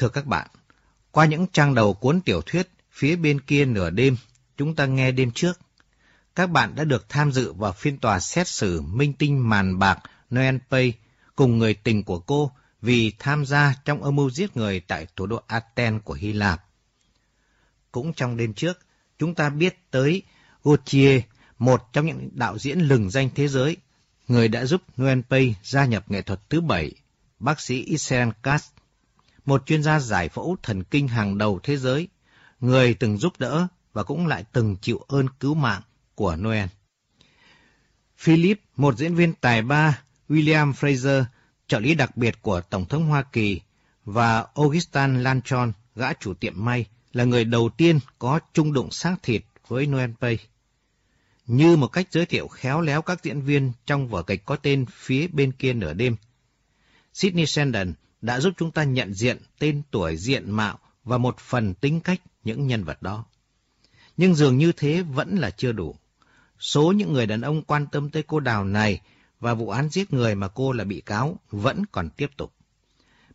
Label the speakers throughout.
Speaker 1: Thưa các bạn, qua những trang đầu cuốn tiểu thuyết phía bên kia nửa đêm, chúng ta nghe đêm trước. Các bạn đã được tham dự vào phiên tòa xét xử minh tinh màn bạc Noel Pay cùng người tình của cô vì tham gia trong âm mưu giết người tại thủ đô Athens của Hy Lạp. Cũng trong đêm trước, chúng ta biết tới Gautier, một trong những đạo diễn lừng danh thế giới, người đã giúp Nguyen Pei gia nhập nghệ thuật thứ bảy, bác sĩ Israel Katz, một chuyên gia giải phẫu thần kinh hàng đầu thế giới, người từng giúp đỡ và cũng lại từng chịu ơn cứu mạng của Noel. Philip, một diễn viên tài ba, William Fraser, trợ lý đặc biệt của Tổng thống Hoa Kỳ, và Augustin Lanchon, gã chủ tiệm may, là người đầu tiên có chung đụng xác thịt với Noel Pay. Như một cách giới thiệu khéo léo các diễn viên trong vở kịch có tên Phía bên kia nửa đêm. Sidney Sheldon đã giúp chúng ta nhận diện tên tuổi diện mạo và một phần tính cách những nhân vật đó. Nhưng dường như thế vẫn là chưa đủ. Số những người đàn ông quan tâm tới cô đào này và vụ án giết người mà cô là bị cáo vẫn còn tiếp tục.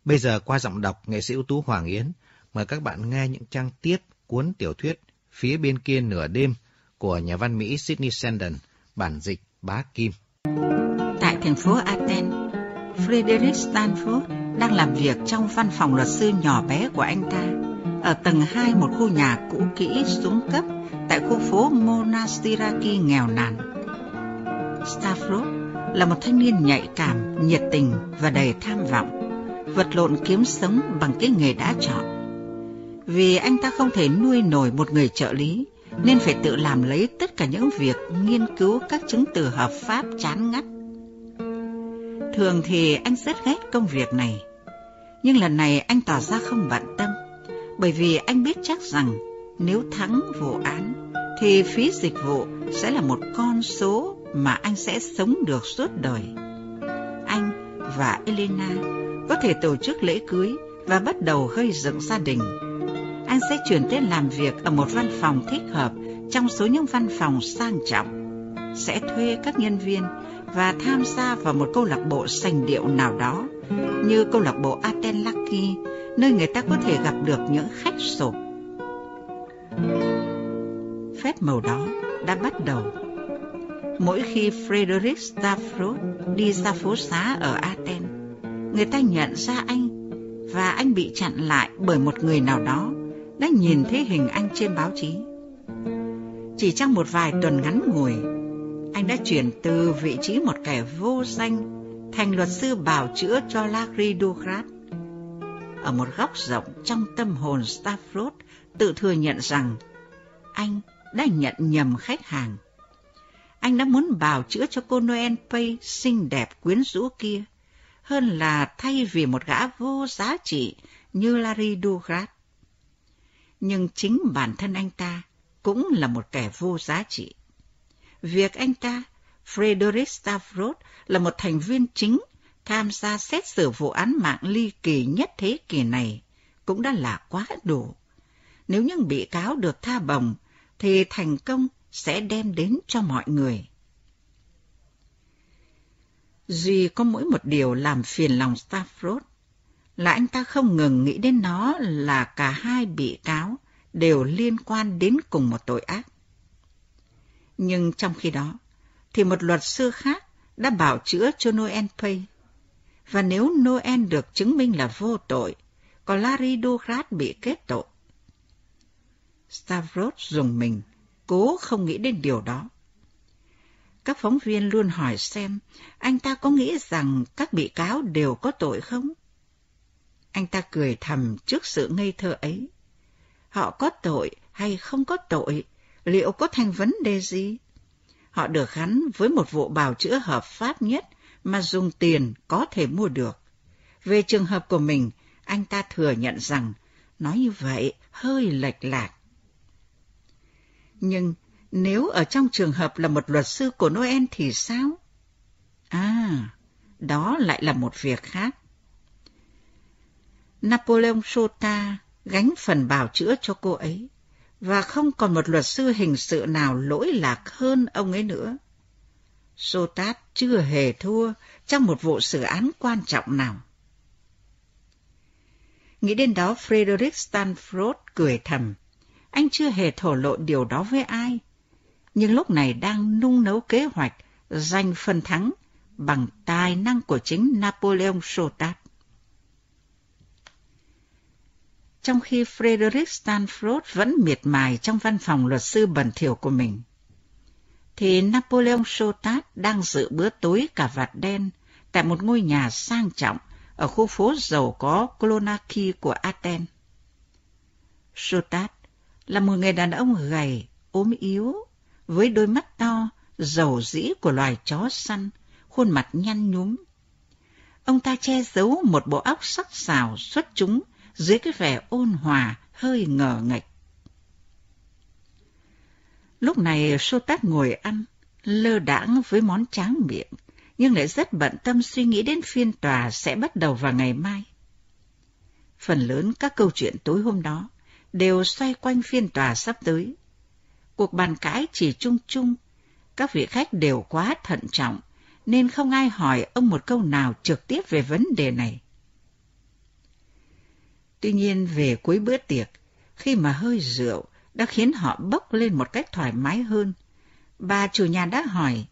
Speaker 1: Bây giờ qua giọng đọc nghệ sĩ ưu tú Hoàng Yến, mời các bạn nghe những trang tiếp cuốn tiểu thuyết Phía bên kia nửa đêm của nhà văn Mỹ Sydney Sheldon, bản dịch Bá Kim.
Speaker 2: Tại thành phố Athens, Frederick Stanford đang làm việc trong văn phòng luật sư nhỏ bé của anh ta, ở tầng 2 một khu nhà cũ kỹ xuống cấp tại khu phố Monastiraki nghèo nàn. Stavros là một thanh niên nhạy cảm, nhiệt tình và đầy tham vọng, vật lộn kiếm sống bằng cái nghề đã chọn vì anh ta không thể nuôi nổi một người trợ lý, nên phải tự làm lấy tất cả những việc nghiên cứu các chứng từ hợp pháp chán ngắt. Thường thì anh rất ghét công việc này, nhưng lần này anh tỏ ra không bận tâm, bởi vì anh biết chắc rằng nếu thắng vụ án thì phí dịch vụ sẽ là một con số mà anh sẽ sống được suốt đời. Anh và Elena có thể tổ chức lễ cưới và bắt đầu gây dựng gia đình anh sẽ chuyển tới làm việc ở một văn phòng thích hợp trong số những văn phòng sang trọng. Sẽ thuê các nhân viên và tham gia vào một câu lạc bộ sành điệu nào đó, như câu lạc bộ Aten Lucky, nơi người ta có thể gặp được những khách sộp. Phép màu đó đã bắt đầu. Mỗi khi Frederick Stafford đi ra phố xá ở Aten, người ta nhận ra anh và anh bị chặn lại bởi một người nào đó đã nhìn thấy hình anh trên báo chí. Chỉ trong một vài tuần ngắn ngủi, anh đã chuyển từ vị trí một kẻ vô danh thành luật sư bảo chữa cho Larry Dugrat. Ở một góc rộng trong tâm hồn Stafford tự thừa nhận rằng anh đã nhận nhầm khách hàng. Anh đã muốn bào chữa cho cô Noel Pay xinh đẹp quyến rũ kia, hơn là thay vì một gã vô giá trị như Larry Dugrat. nhưng chính bản thân anh ta cũng là một kẻ vô giá trị. Việc anh ta, Frederick Stavros, là một thành viên chính tham gia xét xử vụ án mạng ly kỳ nhất thế kỷ này cũng đã là quá đủ. Nếu những bị cáo được tha bồng, thì thành công sẽ đem đến cho mọi người. Duy có mỗi một điều làm phiền lòng Stafford là anh ta không ngừng nghĩ đến nó là cả hai bị cáo đều liên quan đến cùng một tội ác. Nhưng trong khi đó, thì một luật sư khác đã bảo chữa cho Noel Pay. Và nếu Noel được chứng minh là vô tội, còn Larry Dugrat bị kết tội. Stavros dùng mình, cố không nghĩ đến điều đó. Các phóng viên luôn hỏi xem anh ta có nghĩ rằng các bị cáo đều có tội không? Anh ta cười thầm trước sự ngây thơ ấy. Họ có tội hay không có tội, liệu có thành vấn đề gì? Họ được gắn với một vụ bào chữa hợp pháp nhất mà dùng tiền có thể mua được. Về trường hợp của mình, anh ta thừa nhận rằng nói như vậy hơi lệch lạc. Nhưng nếu ở trong trường hợp là một luật sư của Noel thì sao? À, đó lại là một việc khác. Napoleon Sota gánh phần bào chữa cho cô ấy, và không còn một luật sư hình sự nào lỗi lạc hơn ông ấy nữa. Sotat chưa hề thua trong một vụ xử án quan trọng nào. Nghĩ đến đó, Frederick Stanford cười thầm. Anh chưa hề thổ lộ điều đó với ai. Nhưng lúc này đang nung nấu kế hoạch giành phần thắng bằng tài năng của chính Napoleon Sotat. Trong khi Frederick Stanford vẫn miệt mài trong văn phòng luật sư bẩn thỉu của mình, thì Napoleon Sotat đang dự bữa tối cả vạt đen tại một ngôi nhà sang trọng ở khu phố giàu có Klonaki của Athens. Sotat là một người đàn ông gầy, ốm yếu, với đôi mắt to, dầu dĩ của loài chó săn, khuôn mặt nhăn nhúm. Ông ta che giấu một bộ óc sắc sảo xuất chúng dưới cái vẻ ôn hòa, hơi ngờ nghệch. Lúc này Sô-tát ngồi ăn, lơ đãng với món tráng miệng, nhưng lại rất bận tâm suy nghĩ đến phiên tòa sẽ bắt đầu vào ngày mai. Phần lớn các câu chuyện tối hôm đó đều xoay quanh phiên tòa sắp tới. Cuộc bàn cãi chỉ chung chung, các vị khách đều quá thận trọng, nên không ai hỏi ông một câu nào trực tiếp về vấn đề này. Tuy nhiên về cuối bữa tiệc, khi mà hơi rượu đã khiến họ bốc lên một cách thoải mái hơn, bà chủ nhà đã hỏi,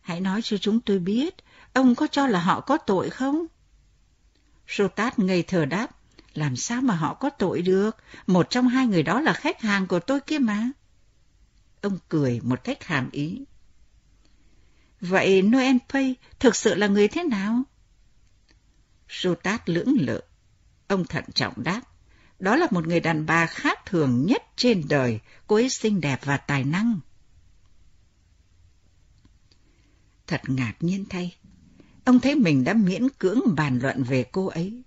Speaker 2: hãy nói cho chúng tôi biết, ông có cho là họ có tội không? Sotat ngây thờ đáp, làm sao mà họ có tội được, một trong hai người đó là khách hàng của tôi kia mà. Ông cười một cách hàm ý. Vậy Noel Pay thực sự là người thế nào? Sotat lưỡng lự. Ông thận trọng đáp. Đó là một người đàn bà khác thường nhất trên đời, cô ấy xinh đẹp và tài năng. Thật ngạc nhiên thay. Ông thấy mình đã miễn cưỡng bàn luận về cô ấy.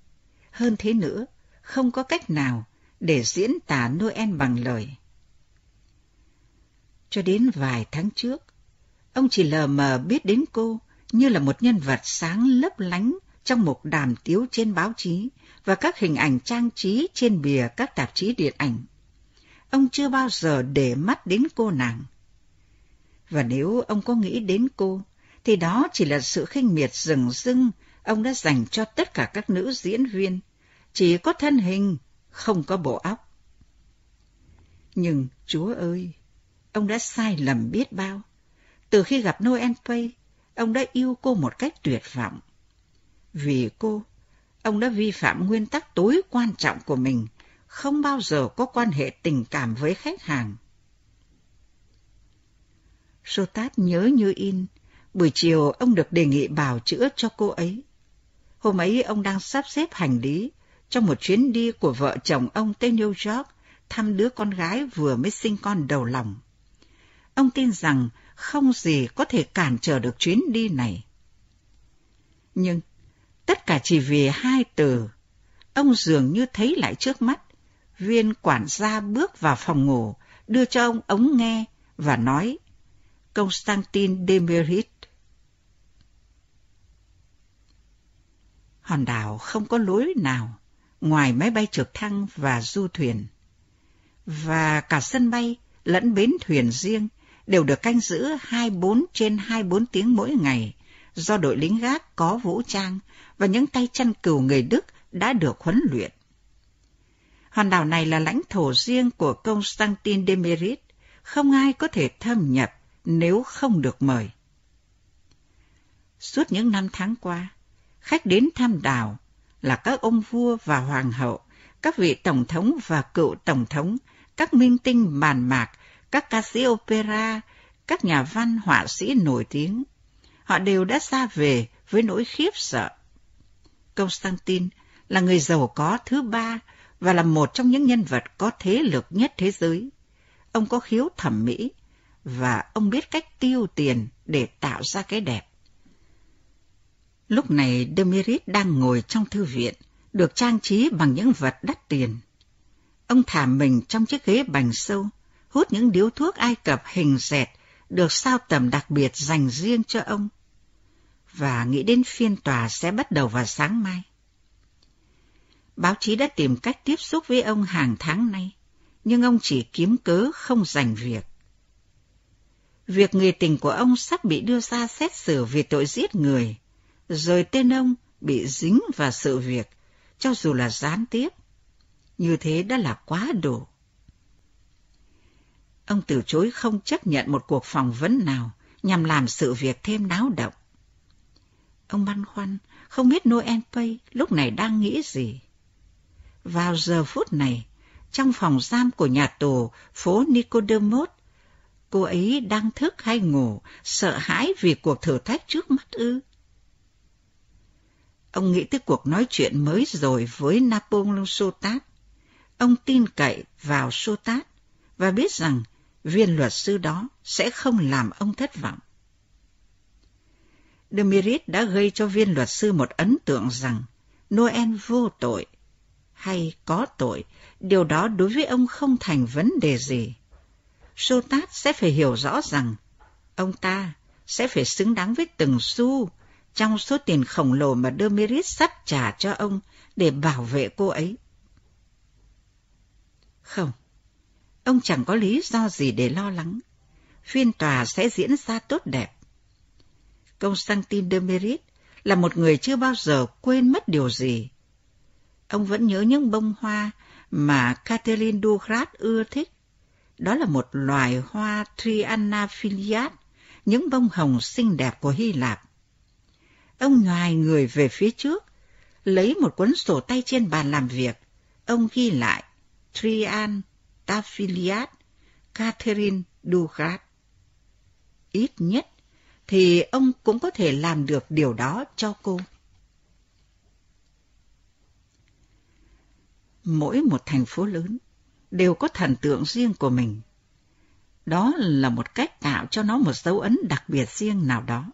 Speaker 2: Hơn thế nữa, không có cách nào để diễn tả Noel bằng lời. Cho đến vài tháng trước, ông chỉ lờ mờ biết đến cô như là một nhân vật sáng lấp lánh trong một đàm tiếu trên báo chí và các hình ảnh trang trí trên bìa các tạp chí điện ảnh. Ông chưa bao giờ để mắt đến cô nàng. Và nếu ông có nghĩ đến cô, thì đó chỉ là sự khinh miệt rừng rưng ông đã dành cho tất cả các nữ diễn viên, chỉ có thân hình, không có bộ óc. Nhưng, Chúa ơi, ông đã sai lầm biết bao. Từ khi gặp Noel Pay, ông đã yêu cô một cách tuyệt vọng. Vì cô, ông đã vi phạm nguyên tắc tối quan trọng của mình, không bao giờ có quan hệ tình cảm với khách hàng. Sotat nhớ như in, buổi chiều ông được đề nghị bảo chữa cho cô ấy. Hôm ấy ông đang sắp xếp hành lý trong một chuyến đi của vợ chồng ông tới New York thăm đứa con gái vừa mới sinh con đầu lòng. Ông tin rằng không gì có thể cản trở được chuyến đi này. Nhưng tất cả chỉ vì hai từ. Ông dường như thấy lại trước mắt. Viên quản gia bước vào phòng ngủ, đưa cho ông ống nghe và nói Constantin Demerit. Hòn đảo không có lối nào ngoài máy bay trực thăng và du thuyền. Và cả sân bay lẫn bến thuyền riêng đều được canh giữ 24 trên 24 tiếng mỗi ngày do đội lính gác có vũ trang và những tay chân cừu người Đức đã được huấn luyện. Hòn đảo này là lãnh thổ riêng của Constantin Demerit, không ai có thể thâm nhập nếu không được mời. Suốt những năm tháng qua, khách đến thăm đảo là các ông vua và hoàng hậu, các vị tổng thống và cựu tổng thống, các minh tinh bàn mạc, các ca sĩ opera, các nhà văn họa sĩ nổi tiếng. Họ đều đã ra về với nỗi khiếp sợ. Constantine là người giàu có thứ ba và là một trong những nhân vật có thế lực nhất thế giới. Ông có khiếu thẩm mỹ và ông biết cách tiêu tiền để tạo ra cái đẹp. Lúc này Demirit đang ngồi trong thư viện, được trang trí bằng những vật đắt tiền. Ông thả mình trong chiếc ghế bành sâu, hút những điếu thuốc Ai Cập hình dẹt được sao tầm đặc biệt dành riêng cho ông. Và nghĩ đến phiên tòa sẽ bắt đầu vào sáng mai. Báo chí đã tìm cách tiếp xúc với ông hàng tháng nay, nhưng ông chỉ kiếm cớ không giành việc. Việc người tình của ông sắp bị đưa ra xét xử vì tội giết người, rồi tên ông bị dính vào sự việc, cho dù là gián tiếp, Như thế đã là quá đủ. Ông từ chối không chấp nhận một cuộc phỏng vấn nào nhằm làm sự việc thêm náo động. Ông băn khoăn, không biết Noel Pay lúc này đang nghĩ gì. Vào giờ phút này, trong phòng giam của nhà tù phố Nicodemus, cô ấy đang thức hay ngủ, sợ hãi vì cuộc thử thách trước mắt ư. Ông nghĩ tới cuộc nói chuyện mới rồi với Napoleon Sotat. Ông tin cậy vào Sotat và biết rằng viên luật sư đó sẽ không làm ông thất vọng. Demirit đã gây cho viên luật sư một ấn tượng rằng Noel vô tội hay có tội, điều đó đối với ông không thành vấn đề gì. Sotat sẽ phải hiểu rõ rằng ông ta sẽ phải xứng đáng với từng xu trong số tiền khổng lồ mà Demirit sắp trả cho ông để bảo vệ cô ấy. Không, ông chẳng có lý do gì để lo lắng. Phiên tòa sẽ diễn ra tốt đẹp. Constantin Demirit là một người chưa bao giờ quên mất điều gì. Ông vẫn nhớ những bông hoa mà Catherine Dugrat ưa thích. Đó là một loài hoa Triana filiat, những bông hồng xinh đẹp của Hy Lạp. Ông nhòi người về phía trước, lấy một cuốn sổ tay trên bàn làm việc. Ông ghi lại Trian Tafiliat Catherine Dugrat. Ít nhất thì ông cũng có thể làm được điều đó cho cô. Mỗi một thành phố lớn đều có thần tượng riêng của mình. Đó là một cách tạo cho nó một dấu ấn đặc biệt riêng nào đó.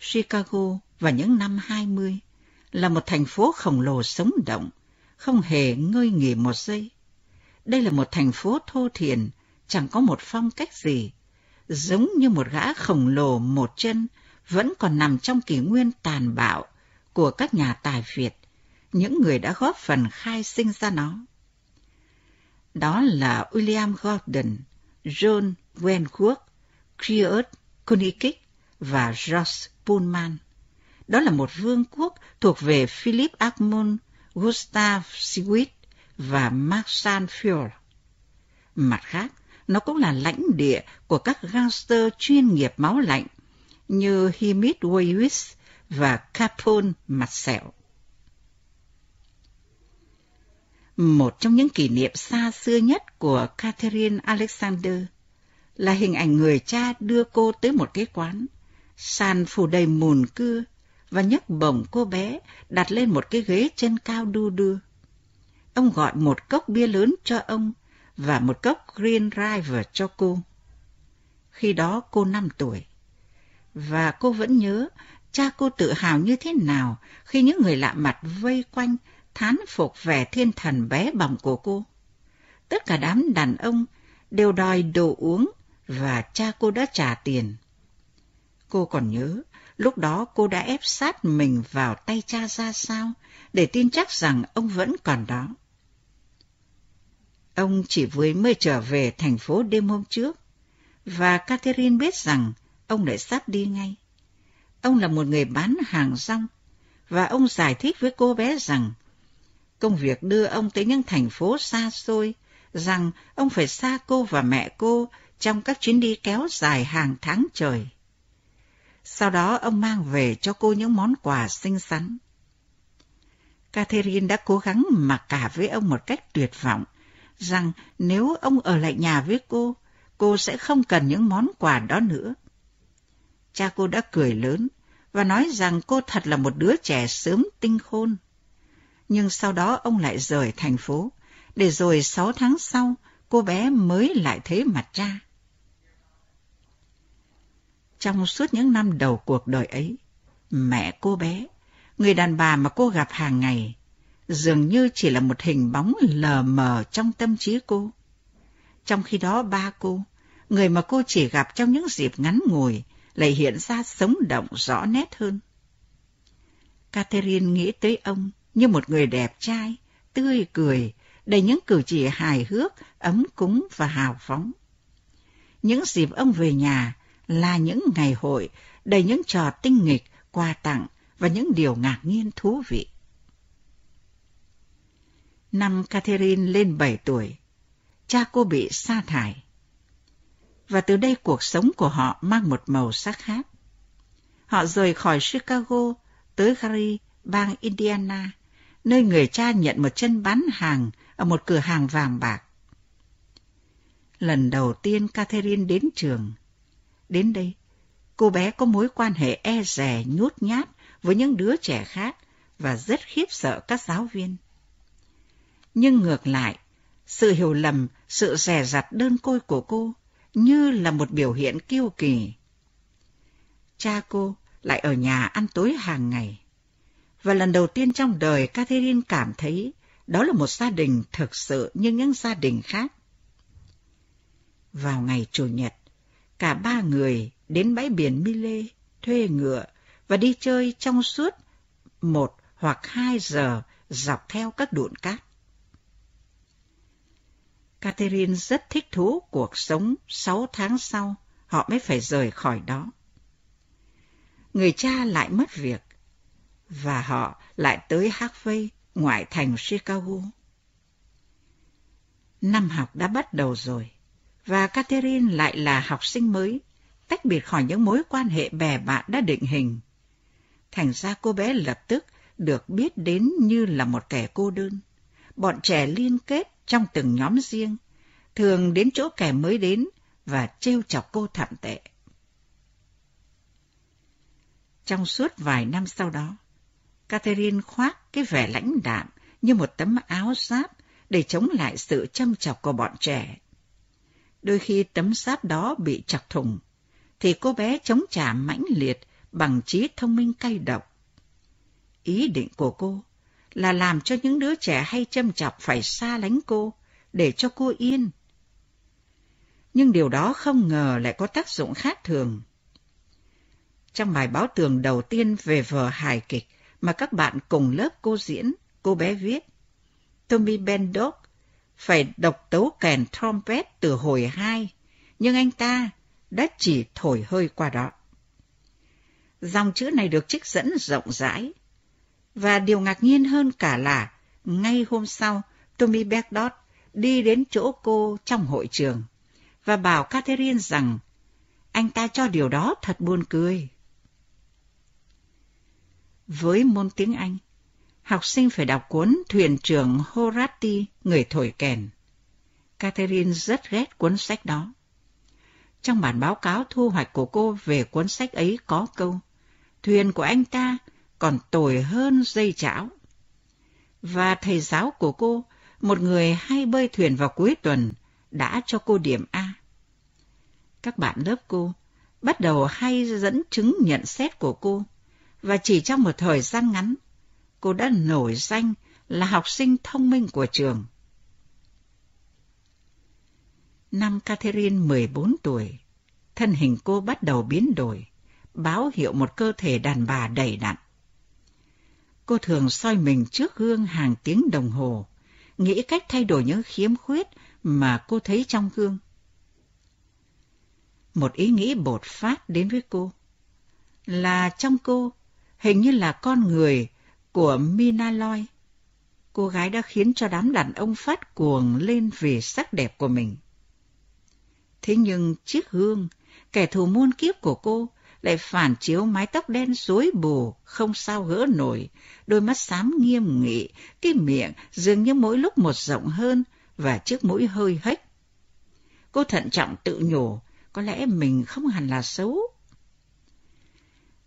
Speaker 2: Chicago vào những năm 20 là một thành phố khổng lồ sống động, không hề ngơi nghỉ một giây. Đây là một thành phố thô thiển, chẳng có một phong cách gì, giống như một gã khổng lồ một chân vẫn còn nằm trong kỷ nguyên tàn bạo của các nhà tài Việt, những người đã góp phần khai sinh ra nó. Đó là William Gordon, John Wentworth, Creot Kunikic và George Pullman. Đó là một vương quốc thuộc về Philip Armon, Gustav Siewert và mark sanfield Mặt khác, nó cũng là lãnh địa của các gangster chuyên nghiệp máu lạnh như Himit Wayis và Capone mặt sẹo. Một trong những kỷ niệm xa xưa nhất của Catherine Alexander là hình ảnh người cha đưa cô tới một cái quán, sàn phủ đầy mùn cưa và nhấc bổng cô bé đặt lên một cái ghế chân cao đu đưa. Ông gọi một cốc bia lớn cho ông và một cốc Green River cho cô. Khi đó cô năm tuổi. Và cô vẫn nhớ cha cô tự hào như thế nào khi những người lạ mặt vây quanh thán phục vẻ thiên thần bé bỏng của cô. Tất cả đám đàn ông đều đòi đồ uống và cha cô đã trả tiền. Cô còn nhớ, lúc đó cô đã ép sát mình vào tay cha ra sao để tin chắc rằng ông vẫn còn đó. Ông chỉ vừa mới trở về thành phố đêm hôm trước, và Catherine biết rằng ông lại sắp đi ngay. Ông là một người bán hàng rong, và ông giải thích với cô bé rằng công việc đưa ông tới những thành phố xa xôi, rằng ông phải xa cô và mẹ cô trong các chuyến đi kéo dài hàng tháng trời. Sau đó ông mang về cho cô những món quà xinh xắn. Catherine đã cố gắng mặc cả với ông một cách tuyệt vọng, rằng nếu ông ở lại nhà với cô, cô sẽ không cần những món quà đó nữa. Cha cô đã cười lớn và nói rằng cô thật là một đứa trẻ sớm tinh khôn. Nhưng sau đó ông lại rời thành phố, để rồi sáu tháng sau cô bé mới lại thấy mặt cha. Trong suốt những năm đầu cuộc đời ấy, mẹ cô bé, người đàn bà mà cô gặp hàng ngày, dường như chỉ là một hình bóng lờ mờ trong tâm trí cô. Trong khi đó ba cô, người mà cô chỉ gặp trong những dịp ngắn ngủi, lại hiện ra sống động rõ nét hơn. Catherine nghĩ tới ông như một người đẹp trai, tươi cười, đầy những cử chỉ hài hước, ấm cúng và hào phóng. Những dịp ông về nhà là những ngày hội đầy những trò tinh nghịch, quà tặng và những điều ngạc nhiên thú vị. Năm Catherine lên 7 tuổi, cha cô bị sa thải. Và từ đây cuộc sống của họ mang một màu sắc khác. Họ rời khỏi Chicago tới Gary, bang Indiana, nơi người cha nhận một chân bán hàng ở một cửa hàng vàng bạc. Lần đầu tiên Catherine đến trường. Đến đây, cô bé có mối quan hệ e rè nhút nhát với những đứa trẻ khác và rất khiếp sợ các giáo viên. Nhưng ngược lại, sự hiểu lầm, sự rè rặt đơn côi của cô như là một biểu hiện kiêu kỳ. Cha cô lại ở nhà ăn tối hàng ngày. Và lần đầu tiên trong đời Catherine cảm thấy đó là một gia đình thực sự như những gia đình khác. Vào ngày Chủ nhật, cả ba người đến bãi biển Mille thuê ngựa và đi chơi trong suốt một hoặc hai giờ dọc theo các đụn cát. Catherine rất thích thú cuộc sống sáu tháng sau, họ mới phải rời khỏi đó. Người cha lại mất việc, và họ lại tới Harvey, ngoại thành Chicago. Năm học đã bắt đầu rồi, và Catherine lại là học sinh mới, tách biệt khỏi những mối quan hệ bè bạn đã định hình. Thành ra cô bé lập tức được biết đến như là một kẻ cô đơn. Bọn trẻ liên kết trong từng nhóm riêng, thường đến chỗ kẻ mới đến và trêu chọc cô thảm tệ. Trong suốt vài năm sau đó, Catherine khoác cái vẻ lãnh đạm như một tấm áo giáp để chống lại sự châm chọc của bọn trẻ. Đôi khi tấm giáp đó bị chọc thùng, thì cô bé chống trả mãnh liệt bằng trí thông minh cay độc. Ý định của cô là làm cho những đứa trẻ hay châm chọc phải xa lánh cô, để cho cô yên. Nhưng điều đó không ngờ lại có tác dụng khác thường. Trong bài báo tường đầu tiên về vở hài kịch mà các bạn cùng lớp cô diễn, cô bé viết, Tommy Bendock phải độc tấu kèn trumpet từ hồi hai, nhưng anh ta đã chỉ thổi hơi qua đó. Dòng chữ này được trích dẫn rộng rãi, và điều ngạc nhiên hơn cả là ngay hôm sau, Tommy Bendock đi đến chỗ cô trong hội trường và bảo Catherine rằng anh ta cho điều đó thật buồn cười. Với môn tiếng Anh, học sinh phải đọc cuốn Thuyền trưởng Horati, người thổi kèn. Catherine rất ghét cuốn sách đó. Trong bản báo cáo thu hoạch của cô về cuốn sách ấy có câu, thuyền của anh ta còn tồi hơn dây chảo. Và thầy giáo của cô, một người hay bơi thuyền vào cuối tuần, đã cho cô điểm A. Các bạn lớp cô bắt đầu hay dẫn chứng nhận xét của cô và chỉ trong một thời gian ngắn, cô đã nổi danh là học sinh thông minh của trường. Năm Catherine 14 tuổi, thân hình cô bắt đầu biến đổi, báo hiệu một cơ thể đàn bà đầy đặn. Cô thường soi mình trước gương hàng tiếng đồng hồ, nghĩ cách thay đổi những khiếm khuyết mà cô thấy trong gương. Một ý nghĩ bột phát đến với cô, là trong cô hình như là con người của Minaloy. Cô gái đã khiến cho đám đàn ông phát cuồng lên vì sắc đẹp của mình. Thế nhưng chiếc gương, kẻ thù muôn kiếp của cô, lại phản chiếu mái tóc đen rối bù, không sao gỡ nổi, đôi mắt xám nghiêm nghị, cái miệng dường như mỗi lúc một rộng hơn và chiếc mũi hơi hếch. Cô thận trọng tự nhủ, có lẽ mình không hẳn là xấu,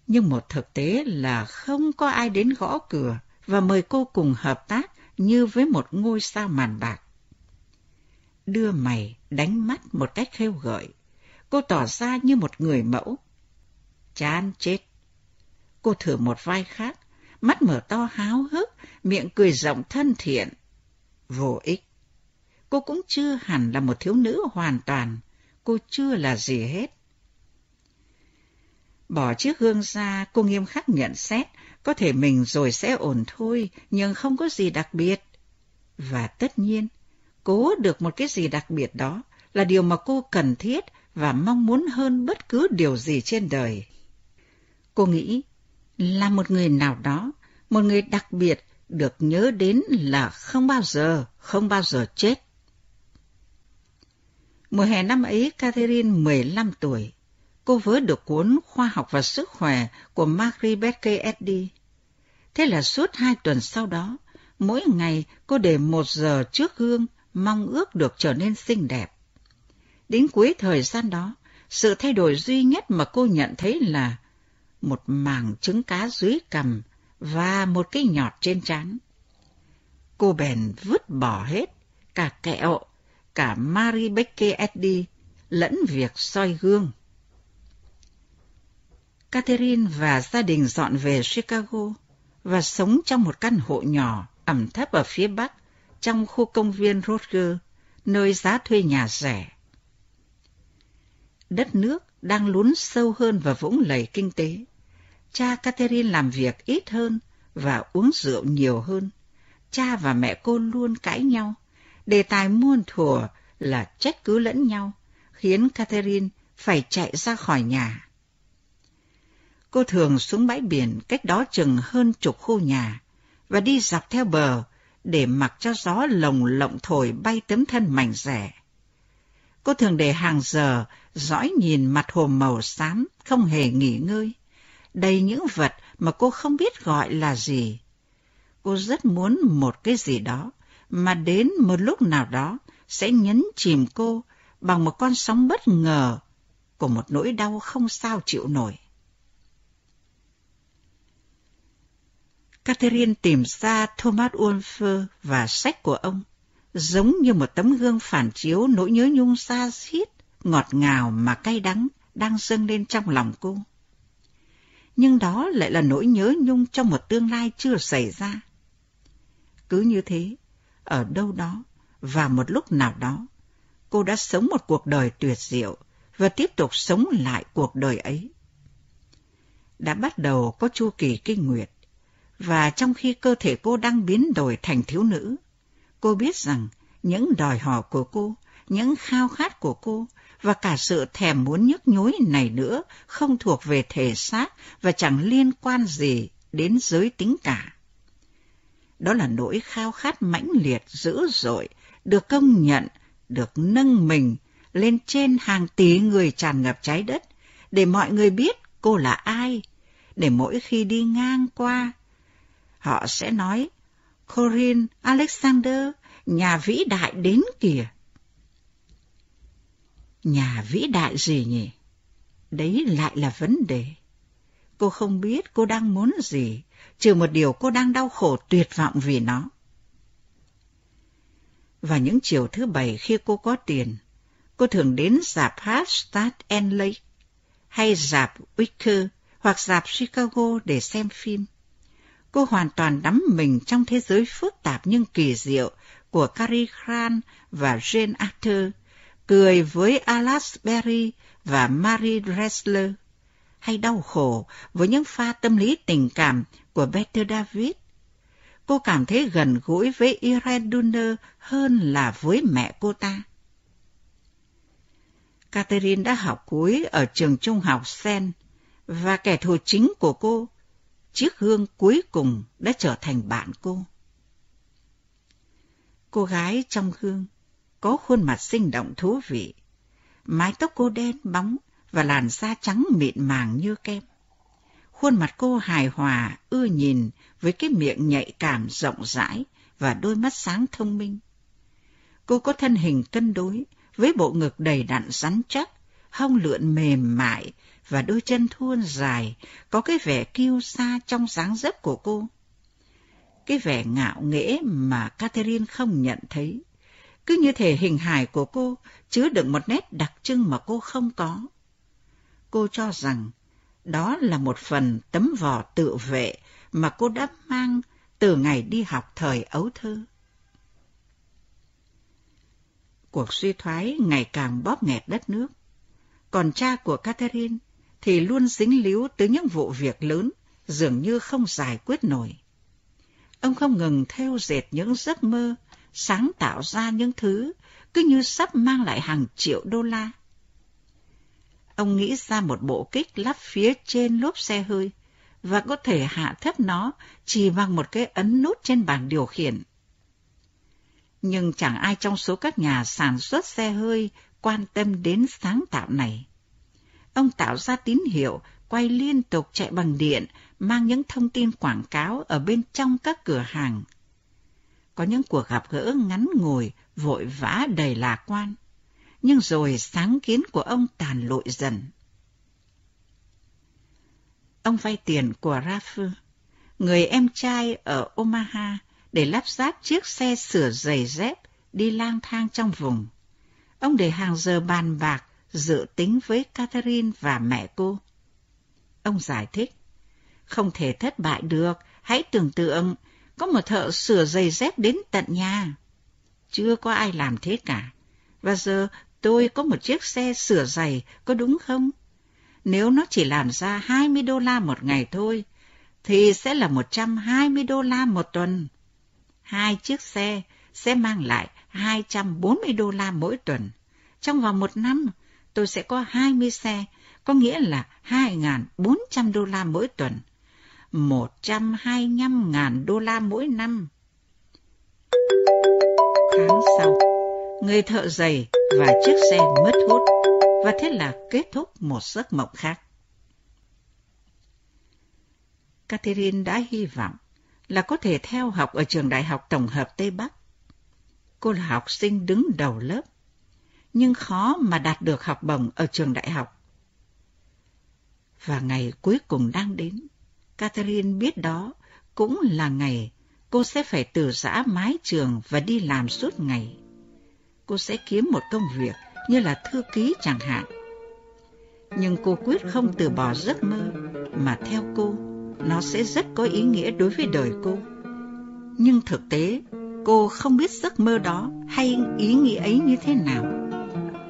Speaker 2: nhưng một thực tế là không có ai đến gõ cửa và mời cô cùng hợp tác như với một ngôi sao màn bạc. Đưa mày đánh mắt một cách khêu gợi, cô tỏ ra như một người mẫu. Chán chết. Cô thử một vai khác, mắt mở to háo hức, miệng cười rộng thân thiện. Vô ích. Cô cũng chưa hẳn là một thiếu nữ hoàn toàn, cô chưa là gì hết. Bỏ chiếc gương ra, cô nghiêm khắc nhận xét, có thể mình rồi sẽ ổn thôi, nhưng không có gì đặc biệt. Và tất nhiên, cố được một cái gì đặc biệt đó là điều mà cô cần thiết và mong muốn hơn bất cứ điều gì trên đời. Cô nghĩ là một người nào đó, một người đặc biệt được nhớ đến là không bao giờ, không bao giờ chết. Mùa hè năm ấy, Catherine 15 tuổi. Cô vớ được cuốn Khoa học và sức khỏe của Marie Becker Eddy. Thế là suốt hai tuần sau đó, mỗi ngày cô để một giờ trước gương, mong ước được trở nên xinh đẹp. Đến cuối thời gian đó, sự thay đổi duy nhất mà cô nhận thấy là một mảng trứng cá dưới cằm và một cái nhọt trên trán. Cô bèn vứt bỏ hết, cả kẹo, cả Marie Becker Eddy, lẫn việc soi gương. Catherine và gia đình dọn về Chicago và sống trong một căn hộ nhỏ ẩm thấp ở phía bắc trong khu công viên Roger, nơi giá thuê nhà rẻ. Đất nước đang lún sâu hơn vào vũng lầy kinh tế. Cha Catherine làm việc ít hơn và uống rượu nhiều hơn. Cha và mẹ cô luôn cãi nhau. Đề tài muôn thuở là trách cứ lẫn nhau, khiến Catherine phải chạy ra khỏi nhà. Cô thường xuống bãi biển cách đó chừng hơn chục khu nhà và đi dọc theo bờ để mặc cho gió lồng lộng thổi bay tấm thân mảnh rẻ. Cô thường để hàng giờ dõi nhìn mặt hồ màu xám không hề nghỉ ngơi, đầy những vật mà cô không biết gọi là gì. Cô rất muốn một cái gì đó mà đến một lúc nào đó sẽ nhấn chìm cô bằng một con sóng bất ngờ của một nỗi đau không sao chịu nổi. Catherine tìm ra Thomas Wolfer và sách của ông, giống như một tấm gương phản chiếu nỗi nhớ nhung xa xít, ngọt ngào mà cay đắng đang dâng lên trong lòng cô. Nhưng đó lại là nỗi nhớ nhung trong một tương lai chưa xảy ra. Cứ như thế, ở đâu đó và một lúc nào đó, cô đã sống một cuộc đời tuyệt diệu và tiếp tục sống lại cuộc đời ấy. Đã bắt đầu có chu kỳ kinh nguyệt, và trong khi cơ thể cô đang biến đổi thành thiếu nữ, cô biết rằng những đòi hỏi của cô, những khao khát của cô và cả sự thèm muốn nhức nhối này nữa không thuộc về thể xác và chẳng liên quan gì đến giới tính cả. Đó là nỗi khao khát mãnh liệt dữ dội, được công nhận, được nâng mình lên trên hàng tỷ người tràn ngập trái đất, để mọi người biết cô là ai, để mỗi khi đi ngang qua, họ sẽ nói, Corinne Alexander, nhà vĩ đại đến kìa. Nhà vĩ đại gì nhỉ? Đấy lại là vấn đề. Cô không biết cô đang muốn gì, trừ một điều cô đang đau khổ tuyệt vọng vì nó. Và những chiều thứ bảy khi cô có tiền, cô thường đến dạp hát Start and Lake hay dạp Wicker hoặc dạp Chicago để xem phim. Cô hoàn toàn đắm mình trong thế giới phức tạp nhưng kỳ diệu của Cary Grant và Jane Arthur, cười với Alice Berry và Mary Dressler, hay đau khổ với những pha tâm lý tình cảm của Peter David. Cô cảm thấy gần gũi với Irene Dunner hơn là với mẹ cô ta. Catherine đã học cuối ở trường trung học Sen, và kẻ thù chính của cô, chiếc gương cuối cùng đã trở thành bạn cô. Cô gái trong gương có khuôn mặt sinh động thú vị, mái tóc cô đen bóng và làn da trắng mịn màng như kem. Khuôn mặt cô hài hòa, ưa nhìn với cái miệng nhạy cảm rộng rãi và đôi mắt sáng thông minh. Cô có thân hình cân đối, với bộ ngực đầy đặn rắn chắc, hông lượn mềm mại và đôi chân thuôn dài, có cái vẻ kiêu sa trong dáng dấp của cô. Cái vẻ ngạo nghễ mà Catherine không nhận thấy. Cứ như thể hình hài của cô chứa đựng một nét đặc trưng mà cô không có. Cô cho rằng đó là một phần tấm vỏ tự vệ mà cô đã mang từ ngày đi học thời ấu thơ. Cuộc suy thoái ngày càng bóp nghẹt đất nước. Còn cha của Catherine thì luôn dính líu tới những vụ việc lớn, dường như không giải quyết nổi. Ông không ngừng theo dệt những giấc mơ, sáng tạo ra những thứ cứ như sắp mang lại hàng triệu đô la. Ông nghĩ ra một bộ kích lắp phía trên lốp xe hơi và có thể hạ thấp nó chỉ bằng một cái ấn nút trên bảng điều khiển. Nhưng chẳng ai trong số các nhà sản xuất xe hơi quan tâm đến sáng tạo này. Ông tạo ra tín hiệu quay liên tục chạy bằng điện, mang những thông tin quảng cáo ở bên trong các cửa hàng. Có những cuộc gặp gỡ ngắn ngủi, vội vã đầy lạc quan. Nhưng rồi sáng kiến của ông tàn lụi dần. Ông vay tiền của Rafu, người em trai ở Omaha, để lắp ráp chiếc xe sửa giày dép đi lang thang trong vùng. Ông để hàng giờ bàn bạc, dự tính với Catherine và mẹ cô. Ông giải thích, không thể thất bại được, hãy tưởng tượng, có một thợ sửa giày dép đến tận nhà. Chưa có ai làm thế cả. Và giờ tôi có một chiếc xe sửa giày, có đúng không? Nếu nó chỉ làm ra 20 đô la một ngày thôi, thì sẽ là 120 đô la một tuần. Hai chiếc xe sẽ mang lại 240 đô la mỗi tuần. Trong vòng một năm, tôi sẽ có 20 xe, có nghĩa là 2.400 đô la mỗi tuần. 125.000 đô la mỗi năm. Tháng sau, người thợ giày và chiếc xe mất hút, và thế là kết thúc một giấc mộng khác. Catherine đã hy vọng là có thể theo học ở trường đại học tổng hợp Tây Bắc. Cô là học sinh đứng đầu lớp, nhưng khó mà đạt được học bổng ở trường đại học. Và ngày cuối cùng đang đến, Catherine biết đó cũng là ngày cô sẽ phải từ giã mái trường và đi làm suốt ngày. Cô sẽ kiếm một công việc như là thư ký chẳng hạn. Nhưng cô quyết không từ bỏ giấc mơ, mà theo cô, nó sẽ rất có ý nghĩa đối với đời cô. Nhưng thực tế, cô không biết giấc mơ đó hay ý nghĩa ấy như thế nào.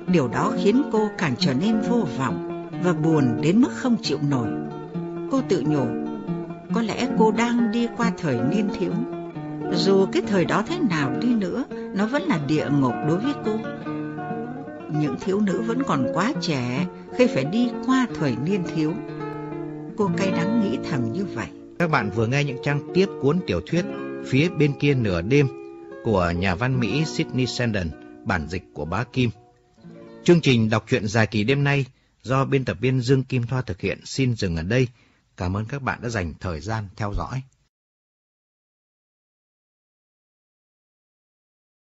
Speaker 2: Điều đó khiến cô càng trở nên vô vọng và buồn đến mức không chịu nổi. Cô tự nhủ, có lẽ cô đang đi qua thời niên thiếu. Dù cái thời đó thế nào đi nữa, nó vẫn là địa ngục đối với cô. Những thiếu nữ vẫn còn quá trẻ khi phải đi qua thời niên thiếu. Cô cay đắng nghĩ thầm như vậy.
Speaker 1: Các bạn vừa nghe những trang tiếp cuốn tiểu thuyết Phía bên kia nửa đêm của nhà văn Mỹ Sydney Sheldon, bản dịch của bá Kim. Chương trình đọc truyện dài kỳ đêm nay do biên tập viên Dương Kim Thoa thực hiện xin dừng ở đây. Cảm ơn các bạn đã dành thời gian theo dõi.